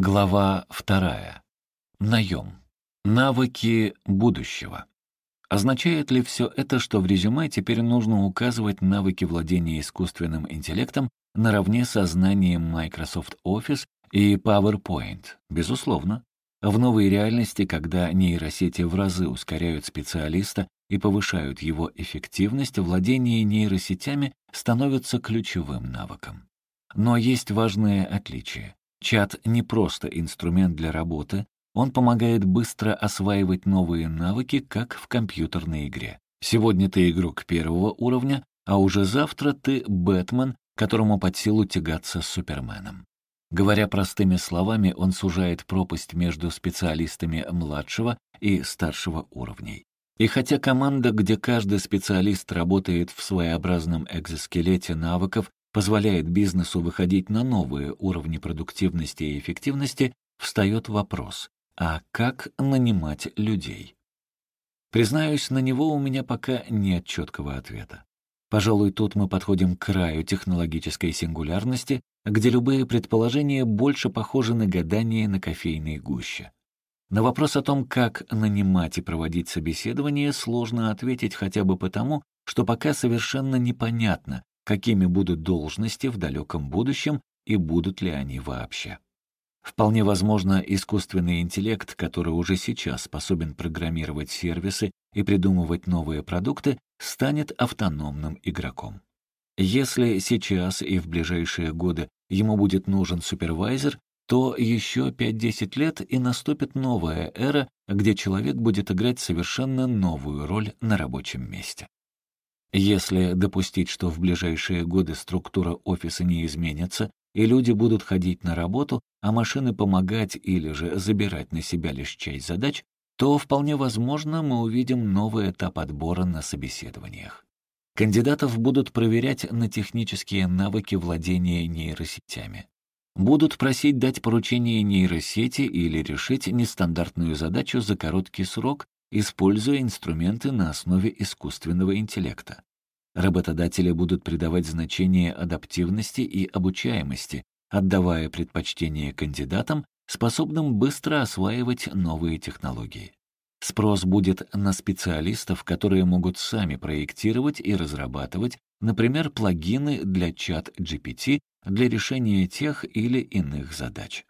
Глава вторая. Наем. Навыки будущего. Означает ли все это, что в резюме теперь нужно указывать навыки владения искусственным интеллектом наравне со знанием Microsoft Office и PowerPoint? Безусловно. В новой реальности, когда нейросети в разы ускоряют специалиста и повышают его эффективность, владение нейросетями становится ключевым навыком. Но есть важные отличия. Чат не просто инструмент для работы, он помогает быстро осваивать новые навыки, как в компьютерной игре. Сегодня ты игрок первого уровня, а уже завтра ты Бэтмен, которому под силу тягаться с Суперменом. Говоря простыми словами, он сужает пропасть между специалистами младшего и старшего уровней. И хотя команда, где каждый специалист работает в своеобразном экзоскелете навыков, позволяет бизнесу выходить на новые уровни продуктивности и эффективности, встает вопрос, а как нанимать людей? Признаюсь, на него у меня пока нет четкого ответа. Пожалуй, тут мы подходим к краю технологической сингулярности, где любые предположения больше похожи на гадание на кофейной гуще. На вопрос о том, как нанимать и проводить собеседование, сложно ответить хотя бы потому, что пока совершенно непонятно, какими будут должности в далеком будущем и будут ли они вообще. Вполне возможно, искусственный интеллект, который уже сейчас способен программировать сервисы и придумывать новые продукты, станет автономным игроком. Если сейчас и в ближайшие годы ему будет нужен супервайзер, то еще 5-10 лет и наступит новая эра, где человек будет играть совершенно новую роль на рабочем месте. Если допустить, что в ближайшие годы структура офиса не изменится, и люди будут ходить на работу, а машины помогать или же забирать на себя лишь часть задач, то вполне возможно мы увидим новый этап отбора на собеседованиях. Кандидатов будут проверять на технические навыки владения нейросетями. Будут просить дать поручение нейросети или решить нестандартную задачу за короткий срок используя инструменты на основе искусственного интеллекта. Работодатели будут придавать значение адаптивности и обучаемости, отдавая предпочтение кандидатам, способным быстро осваивать новые технологии. Спрос будет на специалистов, которые могут сами проектировать и разрабатывать, например, плагины для чат GPT для решения тех или иных задач.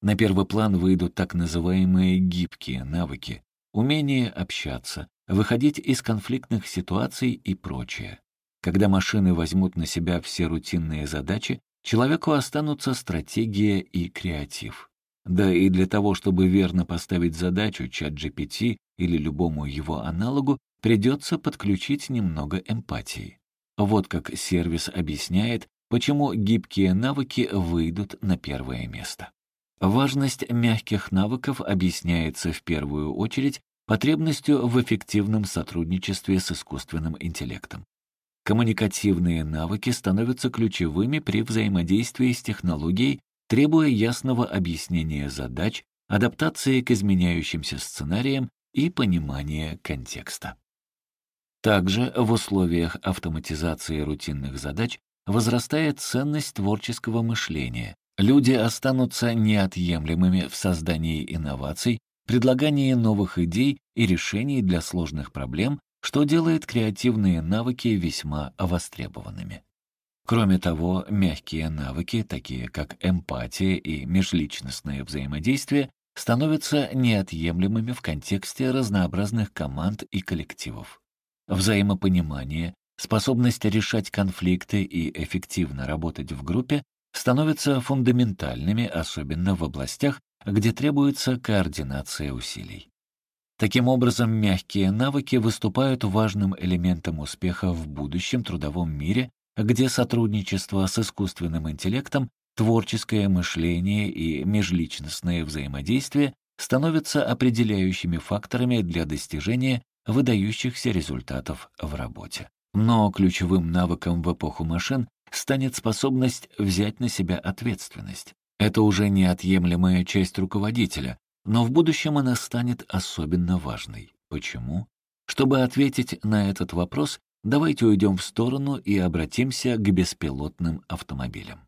На первый план выйдут так называемые гибкие навыки, умение общаться, выходить из конфликтных ситуаций и прочее. Когда машины возьмут на себя все рутинные задачи, человеку останутся стратегия и креатив. Да и для того, чтобы верно поставить задачу чат GPT или любому его аналогу, придется подключить немного эмпатии. Вот как сервис объясняет, почему гибкие навыки выйдут на первое место. Важность мягких навыков объясняется в первую очередь потребностью в эффективном сотрудничестве с искусственным интеллектом. Коммуникативные навыки становятся ключевыми при взаимодействии с технологией, требуя ясного объяснения задач, адаптации к изменяющимся сценариям и понимания контекста. Также в условиях автоматизации рутинных задач возрастает ценность творческого мышления, Люди останутся неотъемлемыми в создании инноваций, предлагании новых идей и решений для сложных проблем, что делает креативные навыки весьма востребованными. Кроме того, мягкие навыки, такие как эмпатия и межличностное взаимодействие, становятся неотъемлемыми в контексте разнообразных команд и коллективов. Взаимопонимание, способность решать конфликты и эффективно работать в группе становятся фундаментальными, особенно в областях, где требуется координация усилий. Таким образом, мягкие навыки выступают важным элементом успеха в будущем трудовом мире, где сотрудничество с искусственным интеллектом, творческое мышление и межличностное взаимодействие становятся определяющими факторами для достижения выдающихся результатов в работе. Но ключевым навыком в эпоху машин станет способность взять на себя ответственность. Это уже неотъемлемая часть руководителя, но в будущем она станет особенно важной. Почему? Чтобы ответить на этот вопрос, давайте уйдем в сторону и обратимся к беспилотным автомобилям.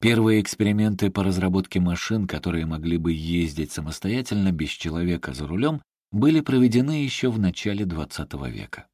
Первые эксперименты по разработке машин, которые могли бы ездить самостоятельно без человека за рулем, были проведены еще в начале XX века.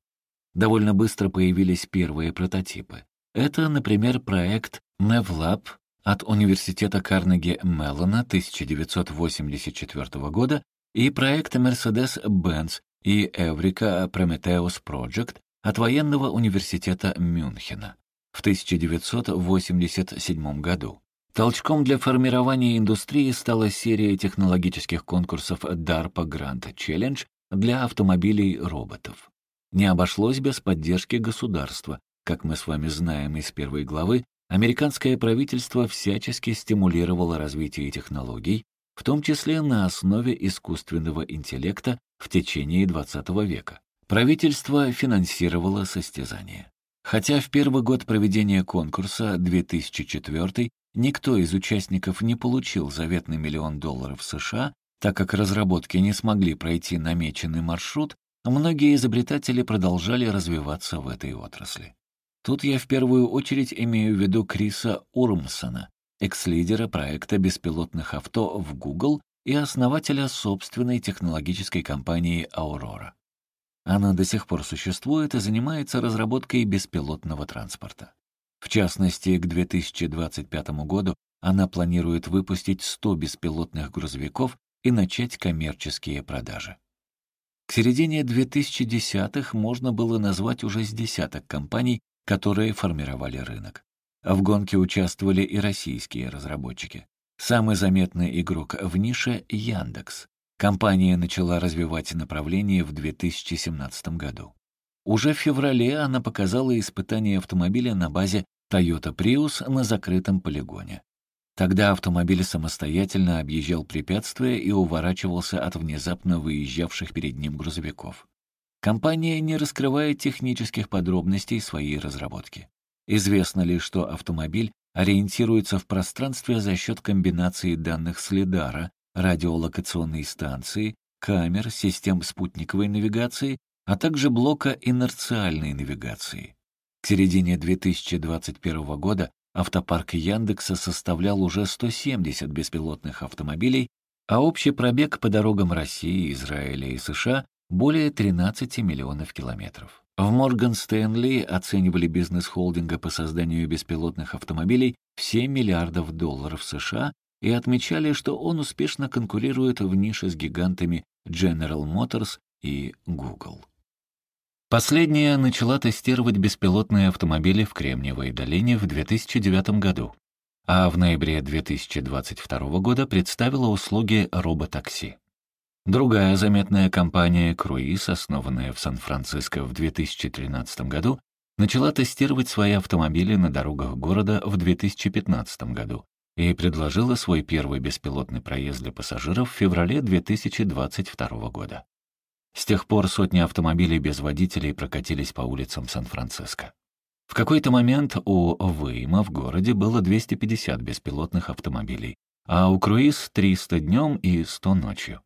Довольно быстро появились первые прототипы. Это, например, проект NevLab от Университета Карнеги Меллона 1984 года и проект Mercedes-Benz и Эврика Prometheus Project от Военного университета Мюнхена в 1987 году. Толчком для формирования индустрии стала серия технологических конкурсов DARPA Grand Challenge для автомобилей-роботов. Не обошлось без поддержки государства. Как мы с вами знаем из первой главы, американское правительство всячески стимулировало развитие технологий, в том числе на основе искусственного интеллекта в течение XX века. Правительство финансировало состязания. Хотя в первый год проведения конкурса, 2004, никто из участников не получил заветный миллион долларов США, так как разработки не смогли пройти намеченный маршрут, многие изобретатели продолжали развиваться в этой отрасли. Тут я в первую очередь имею в виду Криса Урмсона, экс-лидера проекта беспилотных авто в Google и основателя собственной технологической компании «Аурора». Она до сих пор существует и занимается разработкой беспилотного транспорта. В частности, к 2025 году она планирует выпустить 100 беспилотных грузовиков и начать коммерческие продажи. К середине 2010-х можно было назвать уже с десяток компаний, которые формировали рынок. В гонке участвовали и российские разработчики. Самый заметный игрок в нише — Яндекс. Компания начала развивать направление в 2017 году. Уже в феврале она показала испытание автомобиля на базе Toyota Prius на закрытом полигоне. Тогда автомобиль самостоятельно объезжал препятствия и уворачивался от внезапно выезжавших перед ним грузовиков. Компания не раскрывает технических подробностей своей разработки. Известно лишь, что автомобиль ориентируется в пространстве за счет комбинации данных с лидара, радиолокационной станции, камер, систем спутниковой навигации, а также блока инерциальной навигации. К середине 2021 года автопарк Яндекса составлял уже 170 беспилотных автомобилей, а общий пробег по дорогам России, Израиля и США более 13 миллионов километров. В Морган Стэнли оценивали бизнес холдинга по созданию беспилотных автомобилей в 7 миллиардов долларов США и отмечали, что он успешно конкурирует в нише с гигантами General Motors и Google. Последняя начала тестировать беспилотные автомобили в Кремниевой долине в 2009 году, а в ноябре 2022 года представила услуги роботакси. Другая заметная компания «Круиз», основанная в Сан-Франциско в 2013 году, начала тестировать свои автомобили на дорогах города в 2015 году и предложила свой первый беспилотный проезд для пассажиров в феврале 2022 года. С тех пор сотни автомобилей без водителей прокатились по улицам Сан-Франциско. В какой-то момент у Вейма в городе было 250 беспилотных автомобилей, а у Круиз — 300 днем и 100 ночью.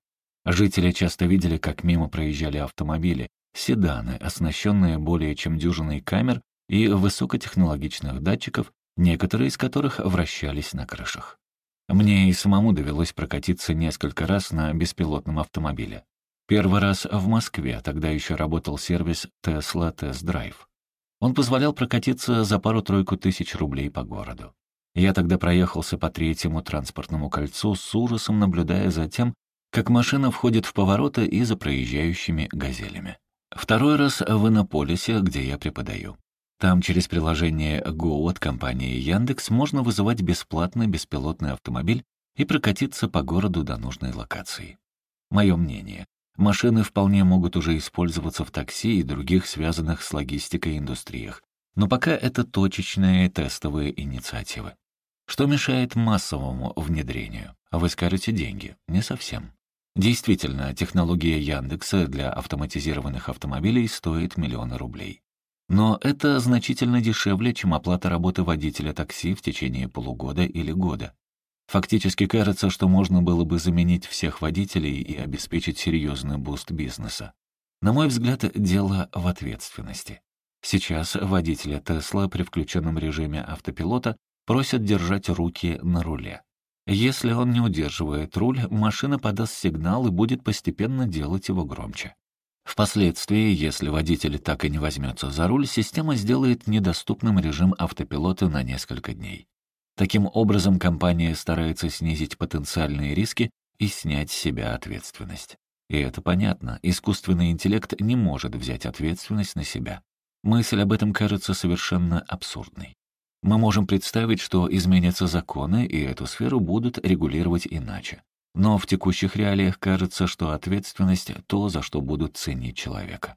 Жители часто видели, как мимо проезжали автомобили, седаны, оснащенные более чем дюжиной камер и высокотехнологичных датчиков, некоторые из которых вращались на крышах. Мне и самому довелось прокатиться несколько раз на беспилотном автомобиле. Первый раз в Москве, тогда еще работал сервис Tesla Test Drive. Он позволял прокатиться за пару-тройку тысяч рублей по городу. Я тогда проехался по третьему транспортному кольцу с ужасом, наблюдая за тем, как машина входит в повороты и за проезжающими газелями. Второй раз в Иннополисе, где я преподаю. Там через приложение Go от компании Яндекс можно вызывать бесплатный беспилотный автомобиль и прокатиться по городу до нужной локации. Мое мнение, машины вполне могут уже использоваться в такси и других связанных с логистикой индустриях, но пока это точечные тестовые инициативы. Что мешает массовому внедрению? Вы скажете деньги. Не совсем. Действительно, технология Яндекса для автоматизированных автомобилей стоит миллионы рублей. Но это значительно дешевле, чем оплата работы водителя такси в течение полугода или года. Фактически кажется, что можно было бы заменить всех водителей и обеспечить серьезный буст бизнеса. На мой взгляд, дело в ответственности. Сейчас водители Тесла при включенном режиме автопилота просят держать руки на руле. Если он не удерживает руль, машина подаст сигнал и будет постепенно делать его громче. Впоследствии, если водитель так и не возьмется за руль, система сделает недоступным режим автопилота на несколько дней. Таким образом, компания старается снизить потенциальные риски и снять с себя ответственность. И это понятно, искусственный интеллект не может взять ответственность на себя. Мысль об этом кажется совершенно абсурдной. Мы можем представить, что изменятся законы, и эту сферу будут регулировать иначе. Но в текущих реалиях кажется, что ответственность — то, за что будут ценить человека.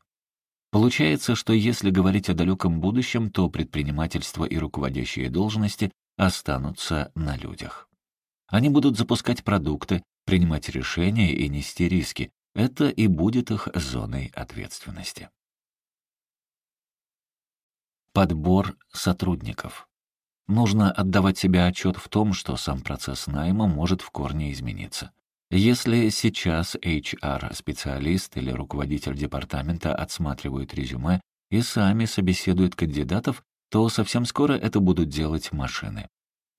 Получается, что если говорить о далеком будущем, то предпринимательство и руководящие должности останутся на людях. Они будут запускать продукты, принимать решения и нести риски. Это и будет их зоной ответственности. Подбор сотрудников. Нужно отдавать себе отчет в том, что сам процесс найма может в корне измениться. Если сейчас HR-специалист или руководитель департамента отсматривают резюме и сами собеседуют кандидатов, то совсем скоро это будут делать машины.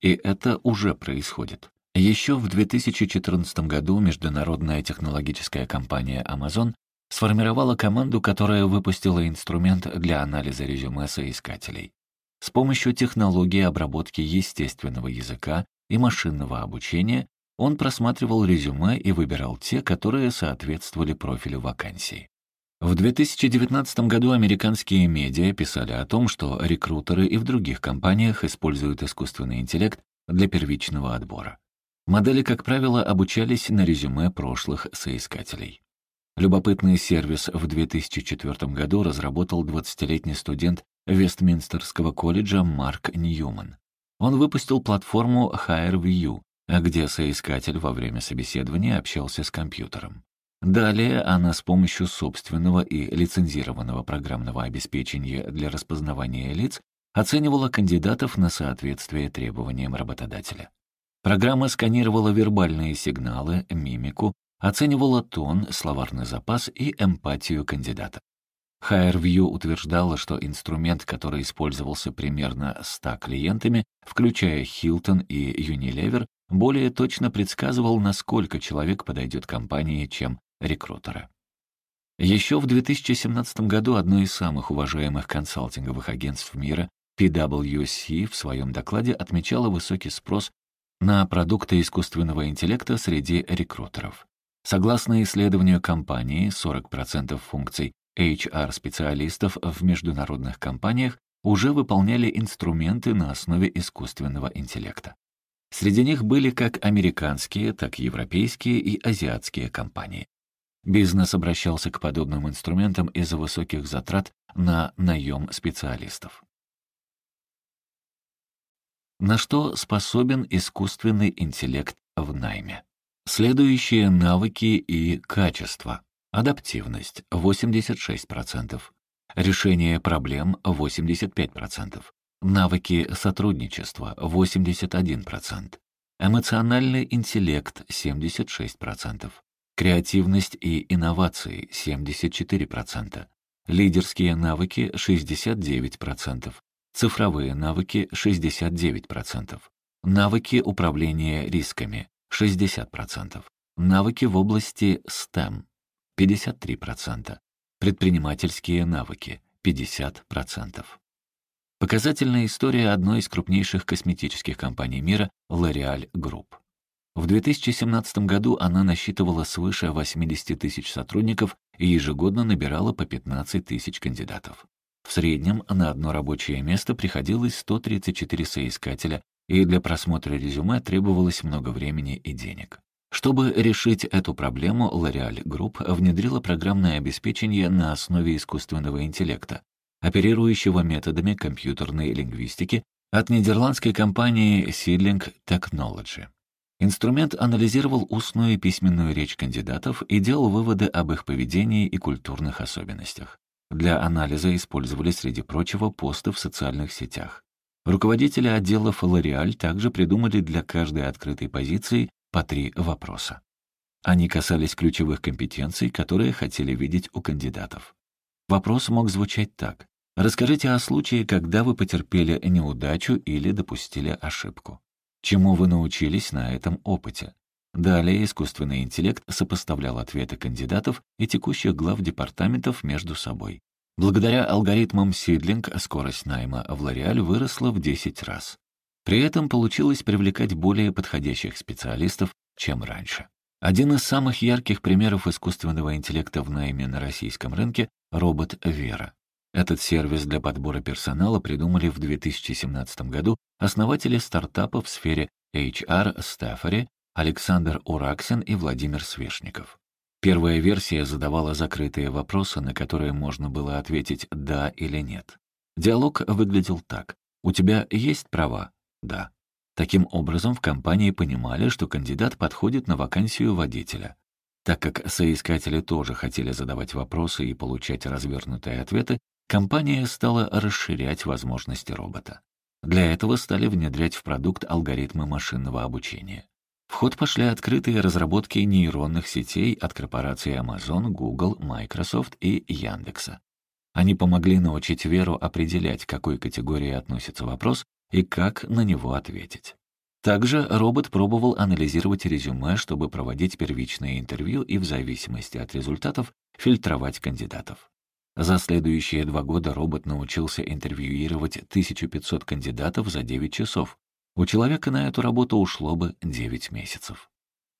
И это уже происходит. Еще в 2014 году международная технологическая компания Amazon сформировала команду, которая выпустила инструмент для анализа резюме соискателей. С помощью технологии обработки естественного языка и машинного обучения он просматривал резюме и выбирал те, которые соответствовали профилю вакансии. В 2019 году американские медиа писали о том, что рекрутеры и в других компаниях используют искусственный интеллект для первичного отбора. Модели, как правило, обучались на резюме прошлых соискателей. Любопытный сервис в 2004 году разработал 20-летний студент Вестминстерского колледжа Марк Ньюман. Он выпустил платформу HireView, где соискатель во время собеседования общался с компьютером. Далее она с помощью собственного и лицензированного программного обеспечения для распознавания лиц оценивала кандидатов на соответствие требованиям работодателя. Программа сканировала вербальные сигналы, мимику, оценивала тон, словарный запас и эмпатию кандидата. HireView утверждала, что инструмент, который использовался примерно 100 клиентами, включая Hilton и Unilever, более точно предсказывал, насколько человек подойдет компании, чем рекрутеры. Еще в 2017 году одно из самых уважаемых консалтинговых агентств мира, PwC, в своем докладе отмечало высокий спрос на продукты искусственного интеллекта среди рекрутеров. Согласно исследованию компании, 40% функций HR-специалистов в международных компаниях уже выполняли инструменты на основе искусственного интеллекта. Среди них были как американские, так и европейские и азиатские компании. Бизнес обращался к подобным инструментам из-за высоких затрат на наем специалистов. На что способен искусственный интеллект в найме? Следующие навыки и качества. Адаптивность — 86%. Решение проблем — 85%. Навыки сотрудничества — 81%. Эмоциональный интеллект — 76%. Креативность и инновации — 74%. Лидерские навыки — 69%. Цифровые навыки — 69%. Навыки управления рисками — 60%. Навыки в области STEM 53%, предпринимательские навыки 50%. Показательная история одной из крупнейших косметических компаний мира L'Oréal Group. В 2017 году она насчитывала свыше 80 тысяч сотрудников и ежегодно набирала по 15 тысяч кандидатов. В среднем на одно рабочее место приходилось 134 соискателя, и для просмотра резюме требовалось много времени и денег. Чтобы решить эту проблему, L'Oreal Group внедрила программное обеспечение на основе искусственного интеллекта, оперирующего методами компьютерной лингвистики от нидерландской компании Seedling Technology. Инструмент анализировал устную и письменную речь кандидатов и делал выводы об их поведении и культурных особенностях. Для анализа использовали, среди прочего, посты в социальных сетях. Руководители отделов L'Oreal также придумали для каждой открытой позиции по три вопроса. Они касались ключевых компетенций, которые хотели видеть у кандидатов. Вопрос мог звучать так. Расскажите о случае, когда вы потерпели неудачу или допустили ошибку. Чему вы научились на этом опыте? Далее искусственный интеллект сопоставлял ответы кандидатов и текущих глав департаментов между собой. Благодаря алгоритмам Сидлинг скорость найма в L'Oreal выросла в 10 раз. При этом получилось привлекать более подходящих специалистов, чем раньше. Один из самых ярких примеров искусственного интеллекта в найме на российском рынке — робот Вера. Этот сервис для подбора персонала придумали в 2017 году основатели стартапа в сфере HR Stafford Александр Ураксин и Владимир Свешников. Первая версия задавала закрытые вопросы, на которые можно было ответить «да» или «нет». Диалог выглядел так. «У тебя есть права?» «Да». Таким образом, в компании понимали, что кандидат подходит на вакансию водителя. Так как соискатели тоже хотели задавать вопросы и получать развернутые ответы, компания стала расширять возможности робота. Для этого стали внедрять в продукт алгоритмы машинного обучения. В ход пошли открытые разработки нейронных сетей от корпораций Amazon, Google, Microsoft и Яндекса. Они помогли научить Веру определять, к какой категории относится вопрос и как на него ответить. Также робот пробовал анализировать резюме, чтобы проводить первичные интервью и в зависимости от результатов фильтровать кандидатов. За следующие два года робот научился интервьюировать 1500 кандидатов за 9 часов, у человека на эту работу ушло бы 9 месяцев.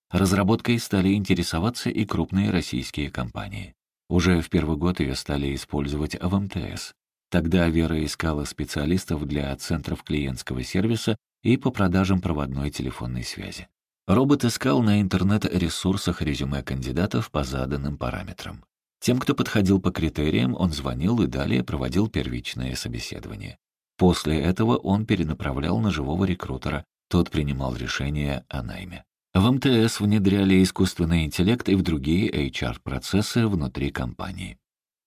Разработкой стали интересоваться и крупные российские компании. Уже в первый год ее стали использовать в МТС. Тогда Вера искала специалистов для центров клиентского сервиса и по продажам проводной телефонной связи. Робот искал на интернет-ресурсах резюме кандидатов по заданным параметрам. Тем, кто подходил по критериям, он звонил и далее проводил первичное собеседование. После этого он перенаправлял на живого рекрутера, тот принимал решение о найме. В МТС внедряли искусственный интеллект и в другие HR-процессы внутри компании.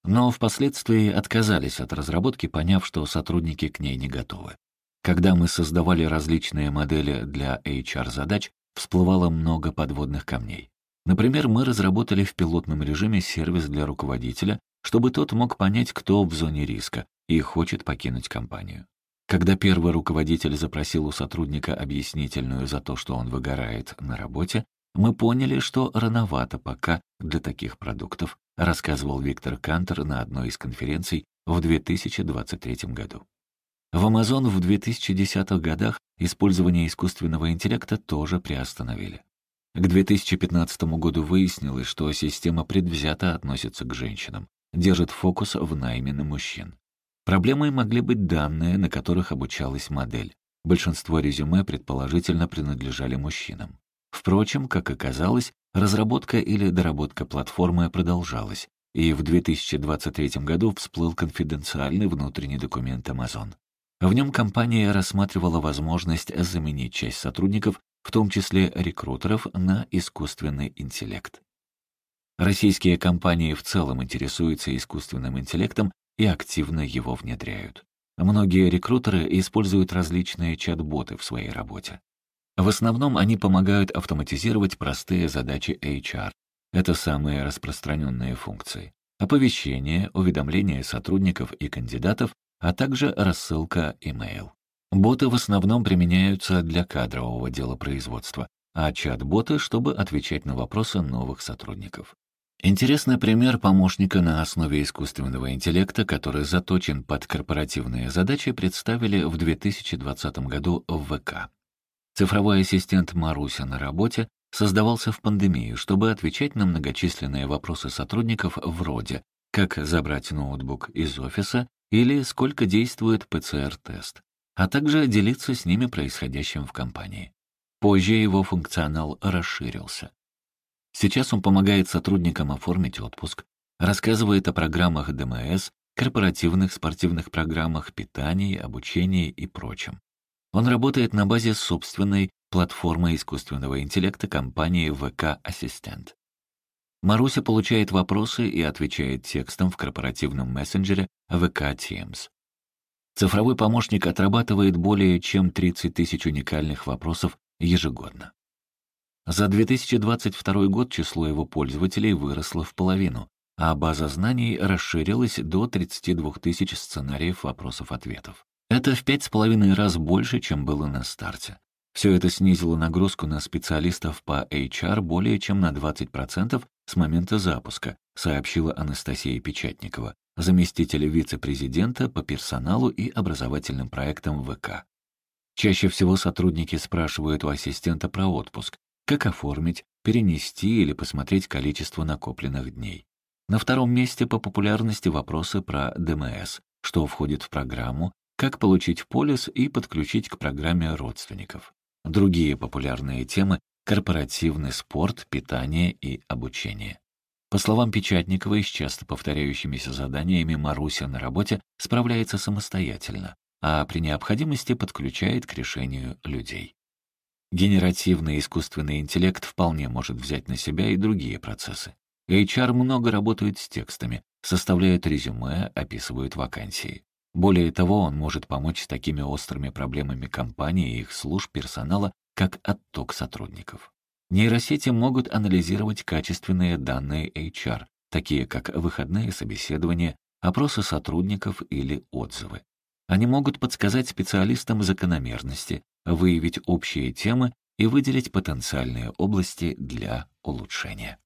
Но впоследствии отказались от разработки, поняв, что сотрудники к ней не готовы. Когда мы создавали различные модели для HR-задач, всплывало много подводных камней. Например, мы разработали в пилотном режиме сервис для руководителя, чтобы тот мог понять, кто в зоне риска, и хочет покинуть компанию. Когда первый руководитель запросил у сотрудника объяснительную за то, что он выгорает на работе, мы поняли, что рановато пока для таких продуктов, рассказывал Виктор Кантер на одной из конференций в 2023 году. В Amazon в 2010-х годах использование искусственного интеллекта тоже приостановили. К 2015 году выяснилось, что система предвзято относится к женщинам, держит фокус в найме на мужчин. Проблемой могли быть данные, на которых обучалась модель. Большинство резюме предположительно принадлежали мужчинам. Впрочем, как оказалось, разработка или доработка платформы продолжалась, и в 2023 году всплыл конфиденциальный внутренний документ Amazon. В нем компания рассматривала возможность заменить часть сотрудников, в том числе рекрутеров, на искусственный интеллект. Российские компании в целом интересуются искусственным интеллектом и активно его внедряют. Многие рекрутеры используют различные чат-боты в своей работе. В основном они помогают автоматизировать простые задачи HR. Это самые распространенные функции. Оповещение, уведомления сотрудников и кандидатов, а также рассылка email. Боты в основном применяются для кадрового делопроизводства, а чат-боты, чтобы отвечать на вопросы новых сотрудников. Интересный пример помощника на основе искусственного интеллекта, который заточен под корпоративные задачи, представили в 2020 году в ВК. Цифровой ассистент Маруся на работе создавался в пандемию, чтобы отвечать на многочисленные вопросы сотрудников вроде «как забрать ноутбук из офиса» или «сколько действует ПЦР-тест», а также делиться с ними происходящим в компании. Позже его функционал расширился. Сейчас он помогает сотрудникам оформить отпуск, рассказывает о программах ДМС, корпоративных спортивных программах питания, обучения и прочем. Он работает на базе собственной платформы искусственного интеллекта компании ВК Ассистент. Маруся получает вопросы и отвечает текстом в корпоративном мессенджере ВК Teams. Цифровой помощник отрабатывает более чем 30 тысяч уникальных вопросов ежегодно. За 2022 год число его пользователей выросло в половину, а база знаний расширилась до 32 тысяч сценариев вопросов-ответов. Это в пять с половиной раз больше, чем было на старте. Все это снизило нагрузку на специалистов по HR более чем на 20% с момента запуска, сообщила Анастасия Печатникова, заместитель вице-президента по персоналу и образовательным проектам ВК. Чаще всего сотрудники спрашивают у ассистента про отпуск, как оформить, перенести или посмотреть количество накопленных дней. На втором месте по популярности вопросы про ДМС, что входит в программу, как получить полис и подключить к программе родственников. Другие популярные темы — корпоративный спорт, питание и обучение. По словам Печатниковой, с часто повторяющимися заданиями Маруся на работе справляется самостоятельно, а при необходимости подключает к решению людей. Генеративный искусственный интеллект вполне может взять на себя и другие процессы. HR много работает с текстами, составляют резюме, описывают вакансии. Более того, он может помочь с такими острыми проблемами компании и их служб персонала, как отток сотрудников. Нейросети могут анализировать качественные данные HR, такие как выходные собеседования, опросы сотрудников или отзывы. Они могут подсказать специалистам закономерности, выявить общие темы и выделить потенциальные области для улучшения.